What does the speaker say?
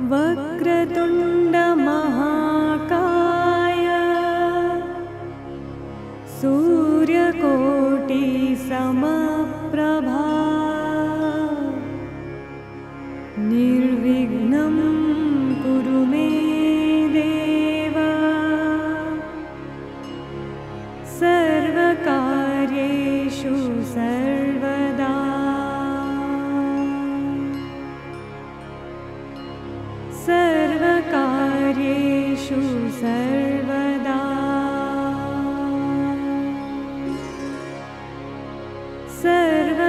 वक्रतुण्डमहाकाय सूर्यकोटिसमप्रभा निर्विघ्नं कुरु मे देव। सर्वकार्येषु सर्वकार्येषु सर्वदा। सर्वकार्येषु सर्व